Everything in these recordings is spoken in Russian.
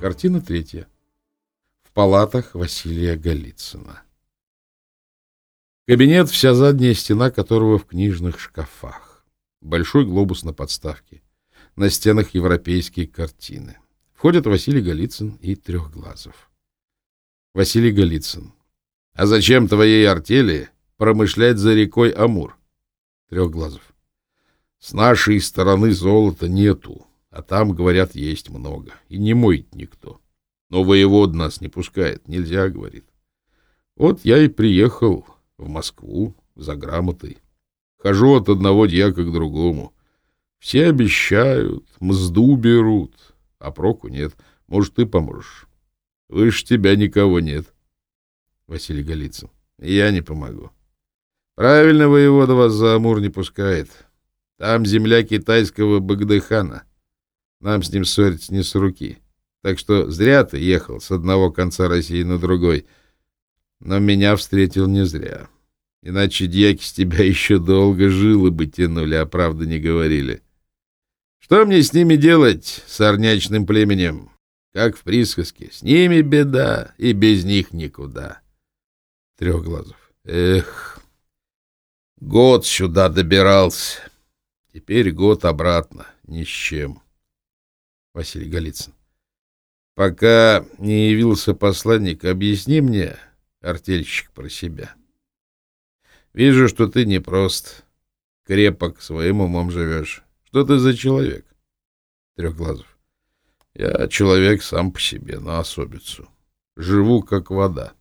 Картина третья. В палатах Василия Голицына. Кабинет, вся задняя стена которого в книжных шкафах. Большой глобус на подставке. На стенах европейские картины. Входят Василий Голицын и Трехглазов. Василий Голицын. А зачем твоей артели промышлять за рекой Амур? Трехглазов. С нашей стороны золота нету, а там, говорят, есть много. И не моет никто. Но воевод нас не пускает, нельзя, говорит. Вот я и приехал в Москву за грамотой. Хожу от одного дьяка к другому. Все обещают, мзду берут, а проку нет. Может, ты поможешь. Выше тебя никого нет. Василий Голицын. Я не помогу. Правильно воевода вас за Амур не пускает. Там земля китайского Багдыхана. Нам с ним ссориться не с руки. Так что зря ты ехал с одного конца России на другой. Но меня встретил не зря. Иначе дьяки с тебя еще долго жилы бы тянули, а правды не говорили. Что мне с ними делать, с орнячным племенем? Как в присказке. С ними беда, и без них никуда. Трехглазов. Эх, год сюда добирался. Теперь год обратно, ни с чем. Василий Голицын. Пока не явился посланник, объясни мне, артельщик, про себя. Вижу, что ты не прост, крепок, своим умом живешь. Что ты за человек? Трехглазов. Я человек сам по себе, на особицу. Живу, как вода.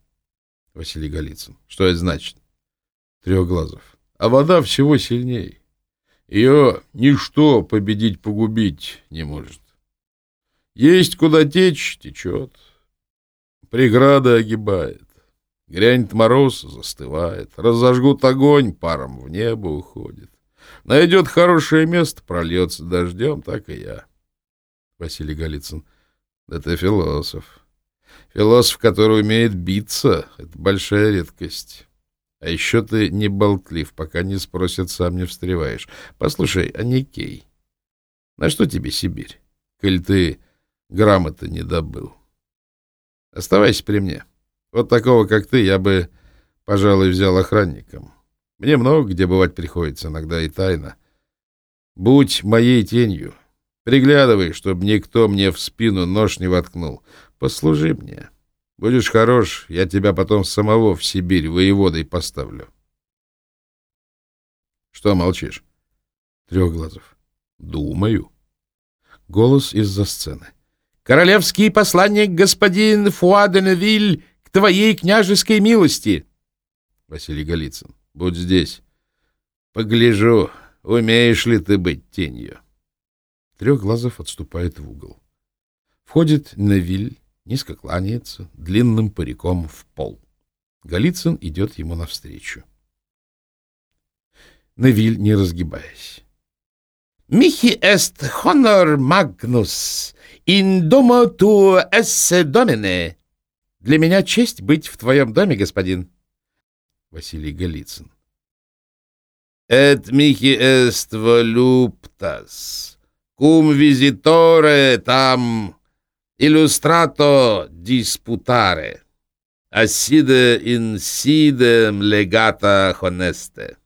Василий Голицын. Что это значит? Трехглазов. А вода всего сильней. Ее ничто победить-погубить не может. Есть куда течь, течет. Преграда огибает. Грянет мороз, застывает. Разожгут огонь, паром в небо уходит. Найдет хорошее место, прольется дождем, так и я. Василий Голицын. Да ты философ. Философ, который умеет биться, — это большая редкость. А еще ты не болтлив, пока не спросят, сам не встреваешь. Послушай, а Никей, на что тебе Сибирь, коль ты грамоты не добыл? Оставайся при мне. Вот такого, как ты, я бы, пожалуй, взял охранником. Мне много где бывать приходится, иногда и тайно. Будь моей тенью. Приглядывай, чтобы никто мне в спину нож не воткнул. Послужи мне. Будешь хорош, я тебя потом самого в Сибирь воеводой поставлю. Что молчишь? Трехглазов. Думаю. Голос из-за сцены. Королевский посланник господин Фуаденвиль к твоей княжеской милости. Василий Голицын. Будь здесь. Погляжу, умеешь ли ты быть тенью. Трехглазов отступает в угол. Входит Невиль, низко кланяется, длинным париком в пол. Голицын идет ему навстречу. Невиль, не разгибаясь. «Михи эст хонор магнус, ин домо ту эссе домине». Для меня честь быть в твоем доме, господин. Василий Голицын. «Эт михи эст волюптас, кум визиторе там illustrato disputare, asside insidem legata honeste.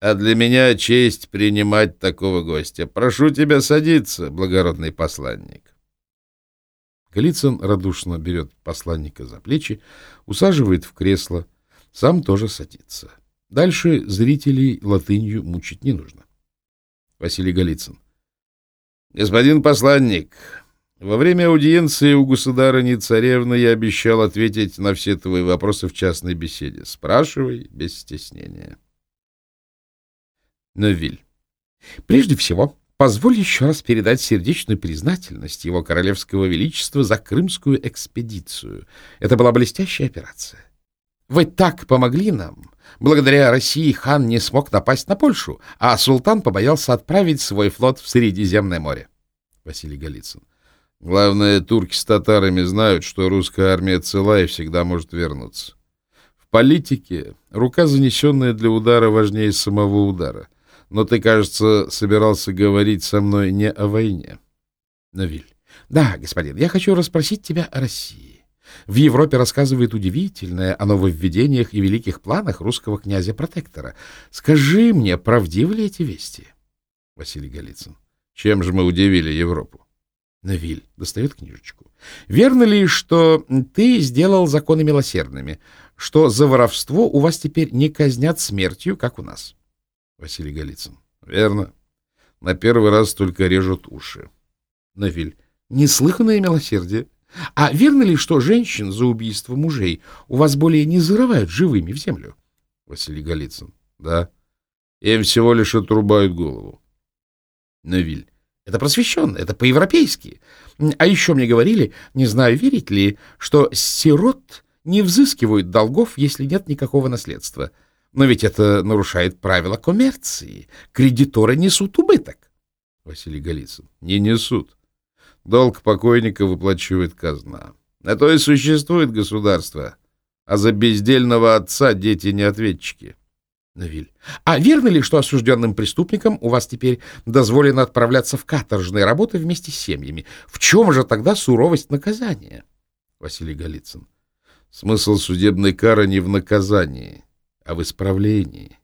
А для меня честь принимать такого гостя. Прошу тебя садиться, благородный посланник. Голицын радушно берет посланника за плечи, усаживает в кресло, сам тоже садится. Дальше зрителей латынью мучить не нужно. Василий Голицын. Господин посланник, во время аудиенции у государыни-царевны я обещал ответить на все твои вопросы в частной беседе. Спрашивай без стеснения. Новиль. Прежде всего, позволь еще раз передать сердечную признательность его королевского величества за крымскую экспедицию. Это была блестящая операция. Вы так помогли нам. Благодаря России хан не смог напасть на Польшу, а султан побоялся отправить свой флот в Средиземное море. Василий Голицын. Главное, турки с татарами знают, что русская армия цела и всегда может вернуться. В политике рука, занесенная для удара, важнее самого удара. Но ты, кажется, собирался говорить со мной не о войне. Навиль. — Да, господин, я хочу расспросить тебя о России. В Европе рассказывают удивительное о нововведениях и великих планах русского князя-протектора. Скажи мне, правдивы ли эти вести? Василий Голицын. Чем же мы удивили Европу? Навиль достает книжечку. Верно ли, что ты сделал законы милосердными, что за воровство у вас теперь не казнят смертью, как у нас? Василий Голицын. Верно. На первый раз только режут уши. Навиль. Неслыханное милосердие. А верно ли, что женщин за убийство мужей у вас более не зарывают живыми в землю? Василий Голицын. Да. Им всего лишь отрубают голову. Навиль. Это просвещенно, это по-европейски. А еще мне говорили, не знаю, верить ли, что сирот не взыскивают долгов, если нет никакого наследства. Но ведь это нарушает правила коммерции. Кредиторы несут убыток. Василий Голицын. Не несут. Долг покойника выплачивает казна. На то и существует государство. А за бездельного отца дети не ответчики. Навиль. А верно ли, что осужденным преступникам у вас теперь дозволено отправляться в каторжные работы вместе с семьями? В чем же тогда суровость наказания? Василий Голицын. Смысл судебной кары не в наказании, а в исправлении.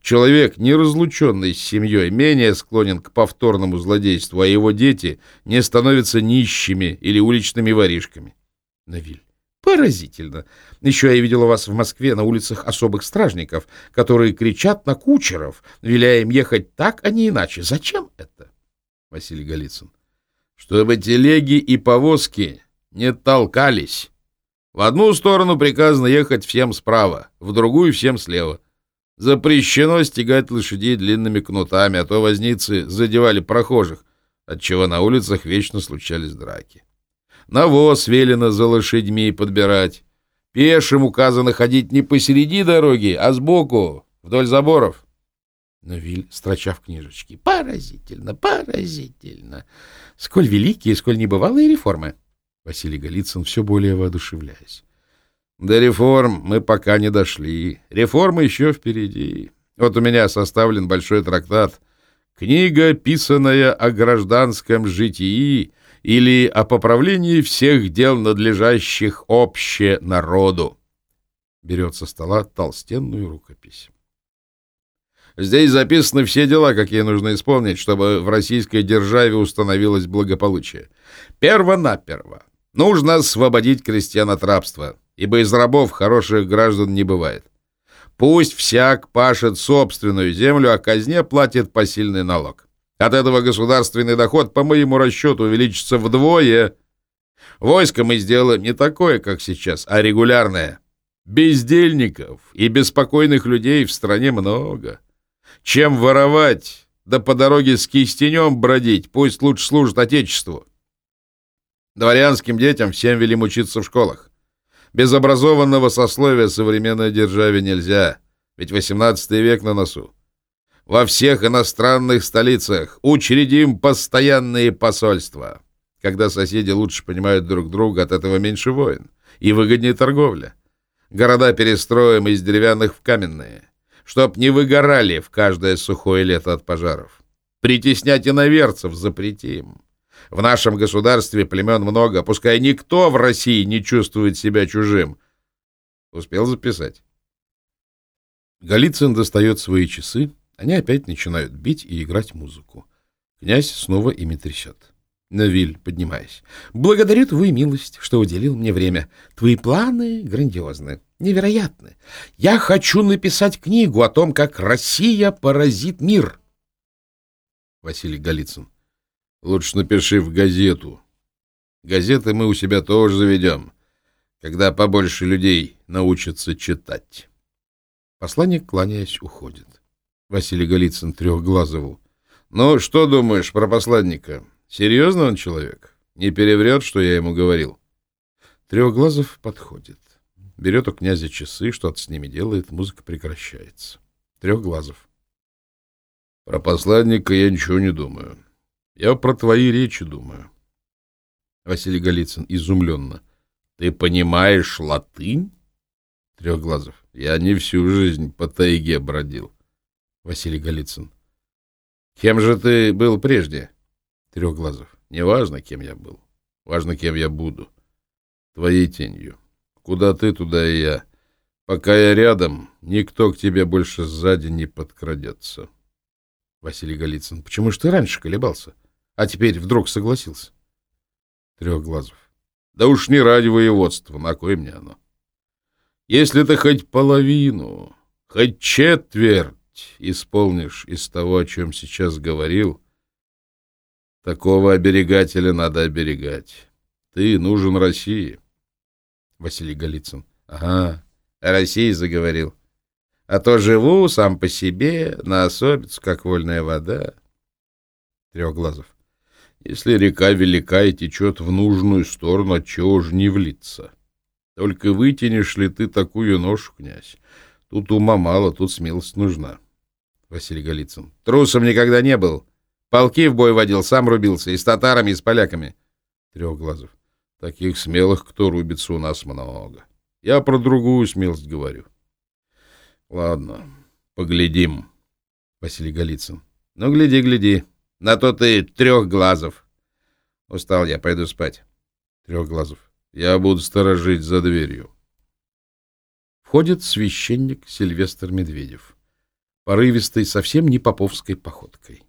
Человек, не разлученный с семьей, менее склонен к повторному злодейству, а его дети не становятся нищими или уличными воришками. Навиль. Поразительно. Еще я видел у вас в Москве на улицах особых стражников, которые кричат на кучеров, веля им ехать так, а не иначе. Зачем это? Василий Голицын. Чтобы телеги и повозки не толкались. В одну сторону приказано ехать всем справа, в другую всем слева. Запрещено стегать лошадей длинными кнутами, а то возницы задевали прохожих, отчего на улицах вечно случались драки. Навоз велено за лошадьми подбирать. Пешим указано ходить не посереди дороги, а сбоку, вдоль заборов. Но Виль, строча в книжечке, поразительно, поразительно. Сколь великие, сколь небывалые реформы. Василий Голицын все более воодушевляясь. До реформ мы пока не дошли. Реформы еще впереди. Вот у меня составлен большой трактат. Книга, писанная о гражданском житии или о поправлении всех дел, надлежащих обще народу. Берет со стола толстенную рукопись. Здесь записаны все дела, какие нужно исполнить, чтобы в российской державе установилось благополучие. Перво-наперво Нужно освободить крестьян от рабства, ибо из рабов хороших граждан не бывает. Пусть всяк пашет собственную землю, а казне платит посильный налог. От этого государственный доход, по моему расчету, увеличится вдвое. Войско мы сделаем не такое, как сейчас, а регулярное. Бездельников и беспокойных людей в стране много. Чем воровать, да по дороге с кистенем бродить, пусть лучше служит Отечеству. Дворянским детям всем велим учиться в школах. Без образованного сословия современной державе нельзя, ведь XVIII век на носу. Во всех иностранных столицах учредим постоянные посольства. Когда соседи лучше понимают друг друга, от этого меньше войн и выгоднее торговля. Города перестроим из деревянных в каменные, чтоб не выгорали в каждое сухое лето от пожаров. Притеснять иноверцев запретим. В нашем государстве племен много, пускай никто в России не чувствует себя чужим. Успел записать. Голицын достает свои часы, они опять начинают бить и играть музыку. Князь снова ими трясет. Навиль, поднимаясь. «Благодарю твою милость, что уделил мне время. Твои планы грандиозны, невероятны. Я хочу написать книгу о том, как Россия поразит мир». Василий Голицын. Лучше напиши в газету. Газеты мы у себя тоже заведем, когда побольше людей научатся читать. Посланник, кланяясь, уходит. Василий Голицын Трехглазову. Ну, что думаешь про посланника? Серьезно он человек? Не переврет, что я ему говорил? Трехглазов подходит. Берет у князя часы, что-то с ними делает, музыка прекращается. Трехглазов. Про посланника я ничего не думаю. Я про твои речи думаю. Василий Голицын изумленно. Ты понимаешь латынь? Трехглазов. Я не всю жизнь по тайге бродил. Василий Голицын. Кем же ты был прежде? Трехглазов. Неважно, кем я был. Важно, кем я буду. Твоей тенью. Куда ты, туда и я. Пока я рядом, никто к тебе больше сзади не подкрадется. Василий Голицын. Почему же ты раньше колебался? А теперь вдруг согласился? Трехглазов. Да уж не ради воеводства, на кой мне оно? Если ты хоть половину, хоть четверть исполнишь из того, о чем сейчас говорил, такого оберегателя надо оберегать. Ты нужен России. Василий Голицын. Ага, о России заговорил. А то живу сам по себе, на особицу, как вольная вода. Трехглазов. Если река велика и течет в нужную сторону, отчего же не влиться? Только вытянешь ли ты такую ношу, князь? Тут ума мало, тут смелость нужна. Василий Голицын. Трусом никогда не был. Полки в бой водил, сам рубился, и с татарами, и с поляками. Трехглазов. Таких смелых, кто рубится, у нас много. Я про другую смелость говорю. Ладно, поглядим. Василий Голицын. Ну, гляди, гляди. На то ты трехглазов. Устал я, пойду спать. Трехглазов. Я буду сторожить за дверью. Входит священник Сильвестр Медведев. Порывистой, совсем не поповской походкой.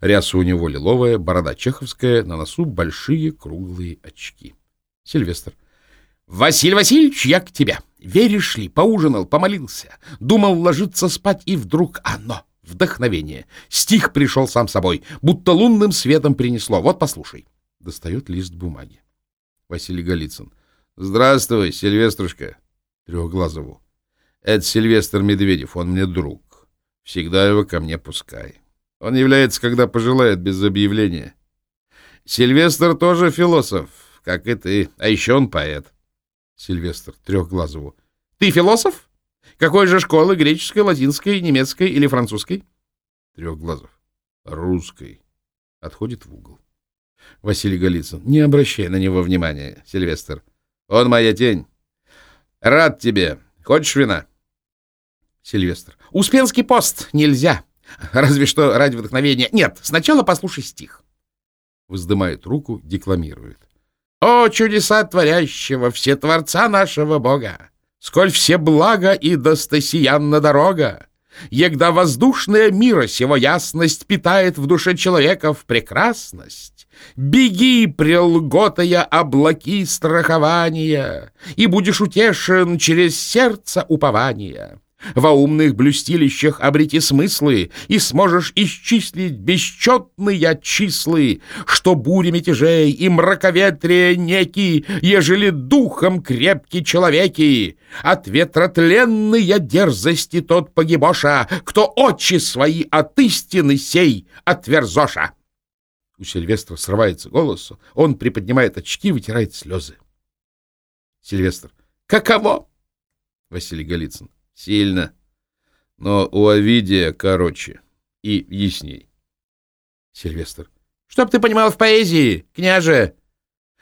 Ряса у него лиловая, борода чеховская, на носу большие круглые очки. Сильвестр. — Василий Васильевич, я к тебе. Веришь ли, поужинал, помолился, думал ложиться спать, и вдруг оно Вдохновение. Стих пришел сам собой, будто лунным светом принесло. Вот послушай. Достает лист бумаги. Василий Голицын. Здравствуй, Сильвеструшка. Трехглазову. Это Сильвестр Медведев, он мне друг. Всегда его ко мне пускай. Он является, когда пожелает, без объявления. Сильвестр тоже философ, как и ты, а еще он поэт. Сильвестр Трехглазову. Ты философ? Какой же школы? Греческой, латинской, немецкой или французской? Трехглазов. Русской. Отходит в угол. Василий Голицын. Не обращай на него внимания, Сильвестр. Он моя тень. Рад тебе. Хочешь вина? Сильвестр. Успенский пост нельзя. Разве что ради вдохновения. Нет, сначала послушай стих. Вздымает руку, декламирует. «О, чудеса творящего, все творца нашего Бога! Сколь все блага и достосиянна дорога. Егда воздушная мира сего ясность питает в душе человека в прекрасность. Беги, прелготая облаки страхования, и будешь утешен через сердце упования. Во умных блюстилищах обрети смыслы, и сможешь исчислить бесчетные числы, что бури мятежей и мраковетрия неки, ежели духом крепки человеки. От ветротленные дерзости тот погибоша, кто очи свои от истины сей отверзоша. У Сильвестра срывается голос, он приподнимает очки, вытирает слезы. Сильвестр. Каково? Василий Голицын. Сильно. Но у Овидия короче и ясней. Сильвестр. Чтоб ты понимал в поэзии, княже.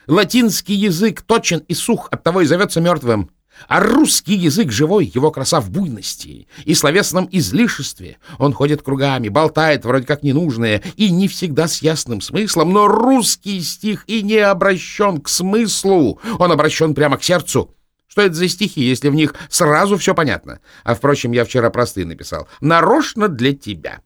Латинский язык точен и сух, оттого и зовется мертвым. А русский язык живой, его краса в буйности и словесном излишестве. Он ходит кругами, болтает вроде как ненужное и не всегда с ясным смыслом, но русский стих и не обращен к смыслу, он обращен прямо к сердцу. Что это за стихи, если в них сразу все понятно? А, впрочем, я вчера простые написал. Нарочно для тебя.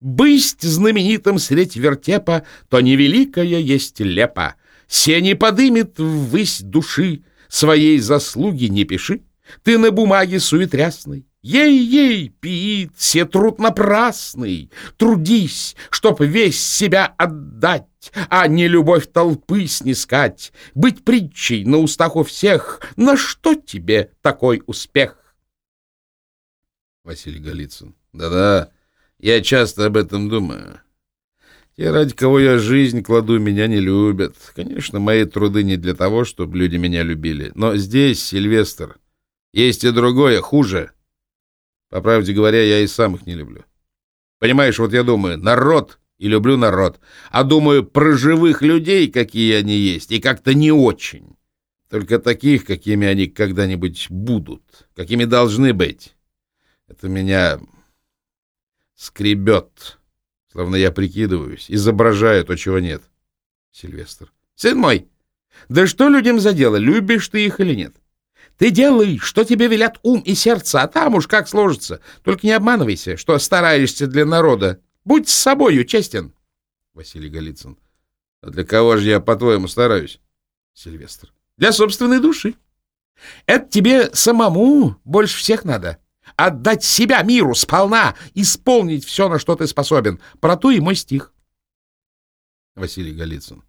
Бысть знаменитым средь вертепа, то невеликая есть лепа. Се не подымет ввысь души, своей заслуги не пиши. Ты на бумаге суетрясной, Ей-ей, пиит, все труд напрасный. Трудись, чтоб весь себя отдать, а не любовь толпы снискать. Быть притчей на устах у всех, на что тебе такой успех? Василий Голицын. Да-да, я часто об этом думаю. Те, ради кого я жизнь кладу, меня не любят. Конечно, мои труды не для того, чтобы люди меня любили. Но здесь, Сильвестр, есть и другое, хуже — по правде говоря, я и сам их не люблю. Понимаешь, вот я думаю, народ и люблю народ, а думаю про живых людей, какие они есть, и как-то не очень. Только таких, какими они когда-нибудь будут, какими должны быть. Это меня скребет, словно я прикидываюсь, изображаю то, чего нет. Сильвестр. Сын мой, Да что людям за дело, любишь ты их или нет? Ты делай, что тебе велят ум и сердце, а там уж как сложится. Только не обманывайся, что стараешься для народа. Будь с собою честен. Василий Голицын. А для кого же я, по-твоему, стараюсь? Сильвестр. Для собственной души. Это тебе самому больше всех надо. Отдать себя миру сполна, исполнить все, на что ты способен. Про то и мой стих. Василий Голицын.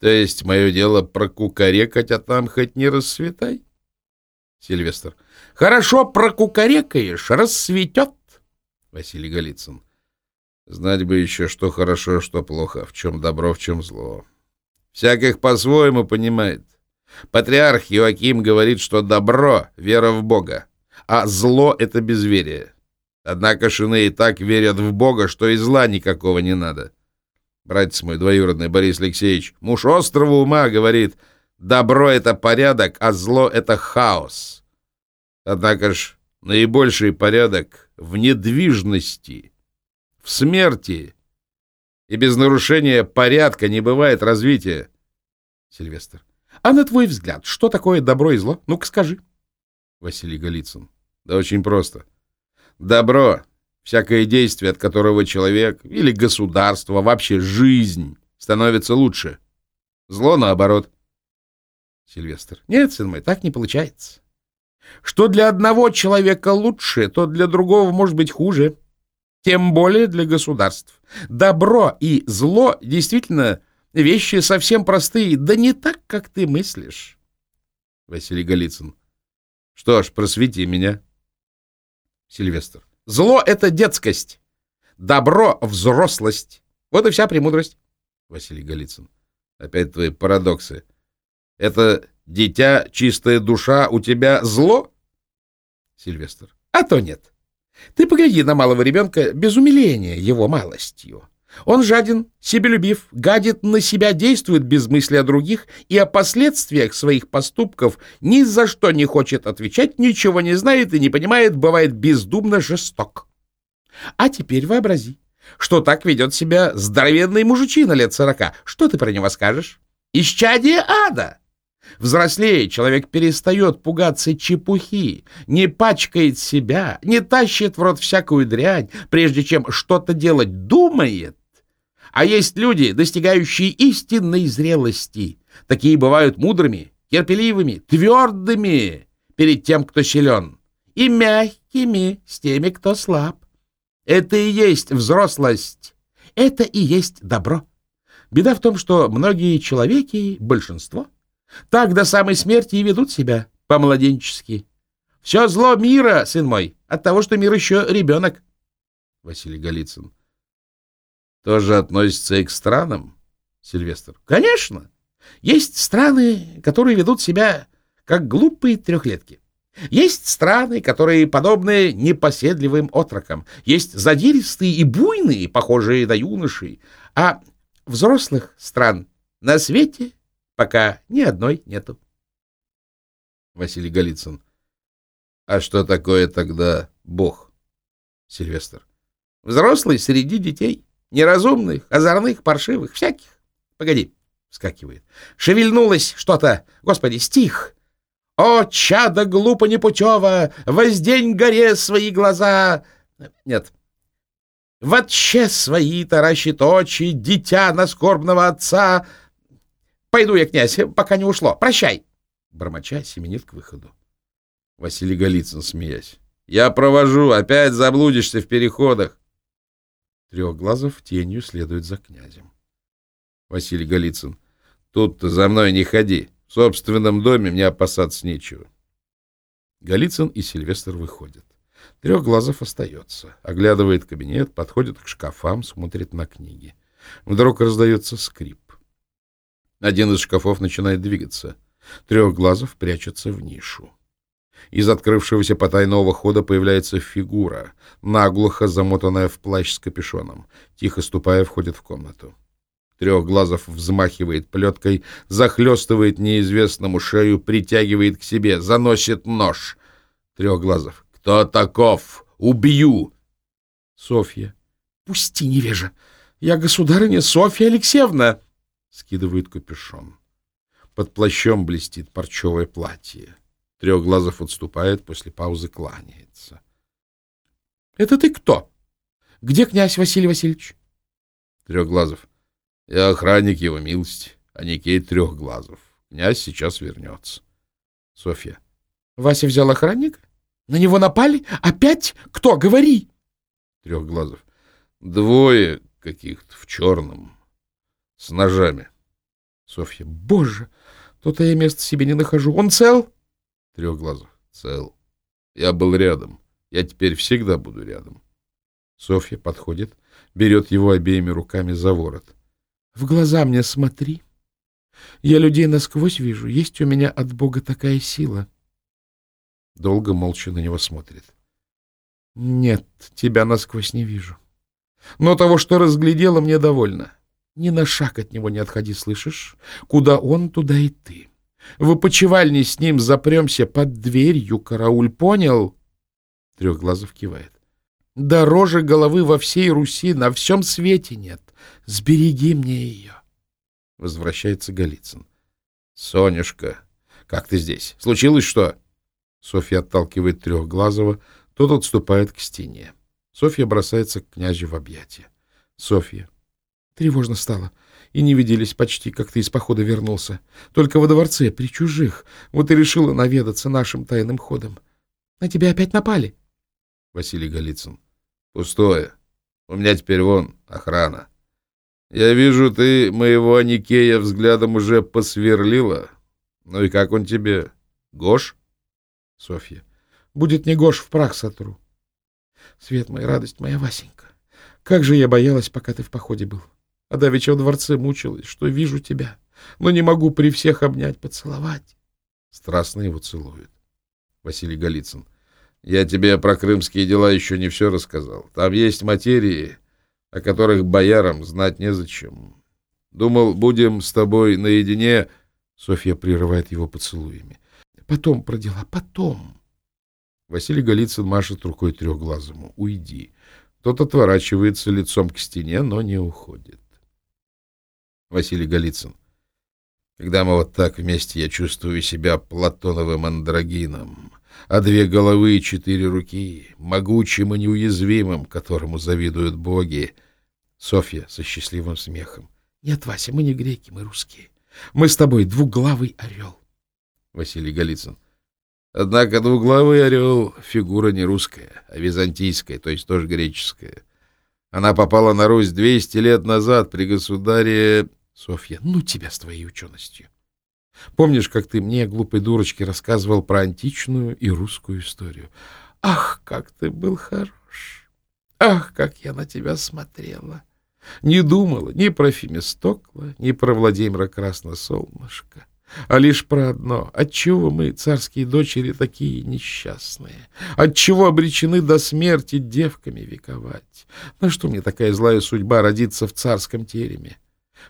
То есть мое дело прокукарекать, а там хоть не расцветай? Сильвестр. Хорошо прокукарекаешь, расцветет. Василий Голицын. Знать бы еще, что хорошо, что плохо, в чем добро, в чем зло. Всяких по-своему понимает. Патриарх Иоаким говорит, что добро — вера в Бога, а зло — это безверие. Однако шины и так верят в Бога, что и зла никакого не надо. Братец мой двоюродный Борис Алексеевич, муж острого ума, говорит, добро — это порядок, а зло — это хаос. Однако ж наибольший порядок в недвижности — в смерти. И без нарушения порядка не бывает развития. Сильвестр. А на твой взгляд, что такое добро и зло? Ну-ка скажи. Василий Голицын. Да очень просто. Добро — всякое действие, от которого человек или государство, вообще жизнь становится лучше. Зло наоборот. Сильвестр. Нет, сын мой, так не получается. Что для одного человека лучше, то для другого может быть хуже тем более для государств. Добро и зло действительно вещи совсем простые, да не так, как ты мыслишь. Василий Голицын. Что ж, просвети меня. Сильвестр. Зло — это детскость, добро — взрослость. Вот и вся премудрость. Василий Голицын. Опять твои парадоксы. Это дитя, чистая душа, у тебя зло? Сильвестр. А то нет. Ты погляди на малого ребенка без умиления его малостью. Он жаден, себелюбив, гадит на себя, действует без мысли о других и о последствиях своих поступков ни за что не хочет отвечать, ничего не знает и не понимает, бывает бездумно жесток. А теперь вообрази, что так ведет себя здоровенный мужичина лет сорока. Что ты про него скажешь? Исчадие ада! Взрослее человек перестает пугаться чепухи, не пачкает себя, не тащит в рот всякую дрянь, прежде чем что-то делать, думает. А есть люди, достигающие истинной зрелости. Такие бывают мудрыми, терпеливыми, твердыми перед тем, кто силен, и мягкими с теми, кто слаб. Это и есть взрослость, это и есть добро. Беда в том, что многие человеки, большинство, так до самой смерти и ведут себя по-младенчески. Все зло мира, сын мой, от того, что мир еще ребенок. Василий Голицын. Тоже относится и к странам, Сильвестр? Конечно. Есть страны, которые ведут себя как глупые трехлетки. Есть страны, которые подобны непоседливым отрокам. Есть задиристые и буйные, похожие на юношей. А взрослых стран на свете пока ни одной нету. Василий Голицын. А что такое тогда Бог? Сильвестр. Взрослый среди детей. Неразумных, озорных, паршивых, всяких. Погоди, вскакивает. Шевельнулось что-то. Господи, стих. О, чадо глупо непутево, воздень горе свои глаза. Нет. Вообще свои таращит очи, дитя на скорбного отца — Пойду я, князь, пока не ушло. Прощай. Бормоча семенит к выходу. Василий Голицын, смеясь. Я провожу, опять заблудишься в переходах. Трехглазов тенью следует за князем. Василий Голицын. Тут-то за мной не ходи. В собственном доме мне опасаться нечего. Голицын и Сильвестр выходят. Трехглазов остается. Оглядывает кабинет, подходит к шкафам, смотрит на книги. Вдруг раздается скрип. Один из шкафов начинает двигаться. Трехглазов прячется в нишу. Из открывшегося потайного хода появляется фигура, наглухо замотанная в плащ с капюшоном. Тихо ступая, входит в комнату. Трехглазов взмахивает плеткой, захлестывает неизвестному шею, притягивает к себе, заносит нож. Трехглазов. «Кто таков? Убью!» Софья. «Пусти, невежа! Я государыня Софья Алексеевна!» Скидывает капюшон. Под плащом блестит парчевое платье. Трехглазов отступает, после паузы кланяется. — Это ты кто? Где князь Василий Васильевич? Трехглазов. — Я охранник его милости, а Никей Трехглазов. Князь сейчас вернется. Софья. — Вася взял охранника? На него напали? Опять? Кто? Говори! Трехглазов. — Двое каких-то в черном, с ножами. Софья. — Боже, то-то я места себе не нахожу. Он цел? Трехглазов. — Цел. Я был рядом. Я теперь всегда буду рядом. Софья подходит, берет его обеими руками за ворот. — В глаза мне смотри. Я людей насквозь вижу. Есть у меня от Бога такая сила. Долго молча на него смотрит. — Нет, тебя насквозь не вижу. Но того, что разглядела, мне довольно. Ни на шаг от него не отходи, слышишь? Куда он, туда и ты. В опочивальне с ним запремся под дверью, карауль, понял? Трехглазов кивает. Дороже головы во всей Руси на всем свете нет. Сбереги мне ее. Возвращается Голицын. Сонюшка, как ты здесь? Случилось что? Софья отталкивает Трехглазого, тот отступает к стене. Софья бросается к князю в объятия. Софья. Тревожно стало. И не виделись почти, как ты из похода вернулся. Только во дворце, при чужих. Вот и решила наведаться нашим тайным ходом. На тебя опять напали. Василий Голицын. Пустое. У меня теперь вон охрана. Я вижу, ты моего Аникея взглядом уже посверлила. Ну и как он тебе? Гош? Софья. Будет не Гош, в прах сотру. Свет мой, радость моя, Васенька. Как же я боялась, пока ты в походе был. А давеча в дворце мучилась, что вижу тебя, но не могу при всех обнять, поцеловать. Страстно его целует. Василий Голицын. Я тебе про крымские дела еще не все рассказал. Там есть материи, о которых боярам знать незачем. Думал, будем с тобой наедине... Софья прерывает его поцелуями. Потом про дела, потом. Василий Голицын машет рукой трехглазому. Уйди. Тот отворачивается лицом к стене, но не уходит. Василий Голицын. Когда мы вот так вместе, я чувствую себя Платоновым андрогином а две головы и четыре руки, могучим и неуязвимым, которому завидуют боги. Софья со счастливым смехом. — Нет, Вася, мы не греки, мы русские. Мы с тобой двуглавый орел. Василий Голицын. Однако двуглавый орел — фигура не русская, а византийская, то есть тоже греческая. Она попала на Русь двести лет назад при государе... Софья, ну тебя с твоей ученостью. Помнишь, как ты мне, глупой дурочке, рассказывал про античную и русскую историю? Ах, как ты был хорош! Ах, как я на тебя смотрела! Не думала ни про Фемистокла, ни про Владимира Красносолнышко, а лишь про одно. Отчего мы, царские дочери, такие несчастные? Отчего обречены до смерти девками вековать? На что мне такая злая судьба родиться в царском тереме?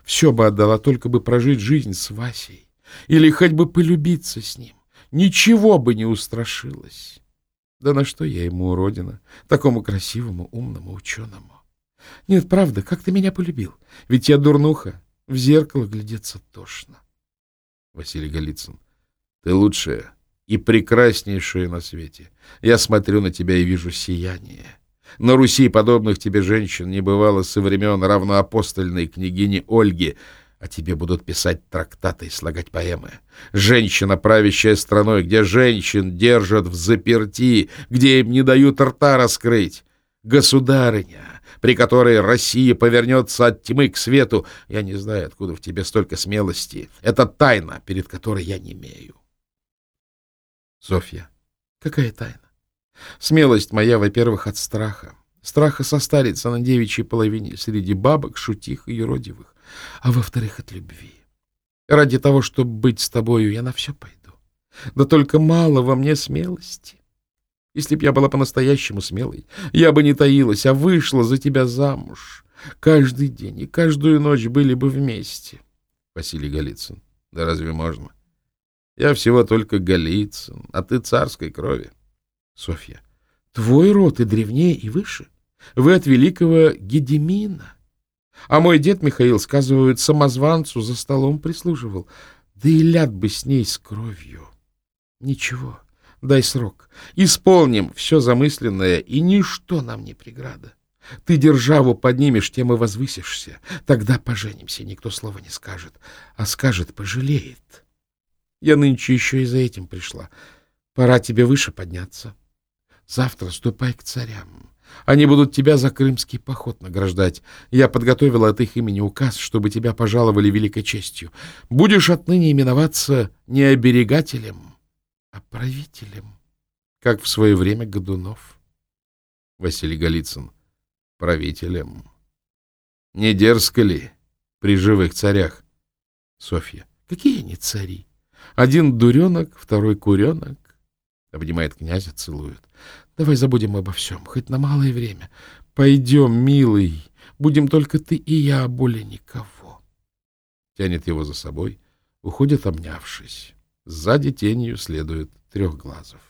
Все бы отдала, только бы прожить жизнь с Васей или хоть бы полюбиться с ним. Ничего бы не устрашилось. Да на что я ему уродина, такому красивому, умному ученому? Нет, правда, как ты меня полюбил? Ведь я дурнуха, в зеркало глядеться тошно. Василий Голицын, ты лучшая и прекраснейшая на свете. Я смотрю на тебя и вижу сияние. На Руси подобных тебе женщин не бывало со времен равноапостольной княгини Ольги — а тебе будут писать трактаты и слагать поэмы. Женщина, правящая страной, где женщин держат в заперти, где им не дают рта раскрыть. Государыня, при которой Россия повернется от тьмы к свету. Я не знаю, откуда в тебе столько смелости. Это тайна, перед которой я не имею. Софья. Какая тайна? Смелость моя, во-первых, от страха. Страха состариться на девичьей половине среди бабок, шутих и юродивых а во-вторых, от любви. Ради того, чтобы быть с тобою, я на все пойду. Да только мало во мне смелости. Если б я была по-настоящему смелой, я бы не таилась, а вышла за тебя замуж. Каждый день и каждую ночь были бы вместе. Василий Голицын. Да разве можно? Я всего только Голицын, а ты царской крови. Софья. Твой род и древнее, и выше. Вы от великого Гедемина. А мой дед Михаил, сказывают, самозванцу за столом прислуживал. Да и ляд бы с ней с кровью. Ничего, дай срок. Исполним все замысленное, и ничто нам не преграда. Ты державу поднимешь, тем и возвысишься. Тогда поженимся, никто слова не скажет. А скажет, пожалеет. Я нынче еще и за этим пришла. Пора тебе выше подняться. Завтра ступай к царям. Они будут тебя за крымский поход награждать. Я подготовила от их имени указ, чтобы тебя пожаловали великой честью. Будешь отныне именоваться не оберегателем, а правителем, как в свое время Годунов. Василий Голицын. Правителем. Не дерзко ли при живых царях? Софья. Какие они цари? Один дуренок, второй куренок. Обнимает князя, целует. Давай забудем обо всем, хоть на малое время. Пойдем, милый, будем только ты и я, а более никого. Тянет его за собой, уходит, обнявшись. Сзади тенью следует трехглазов.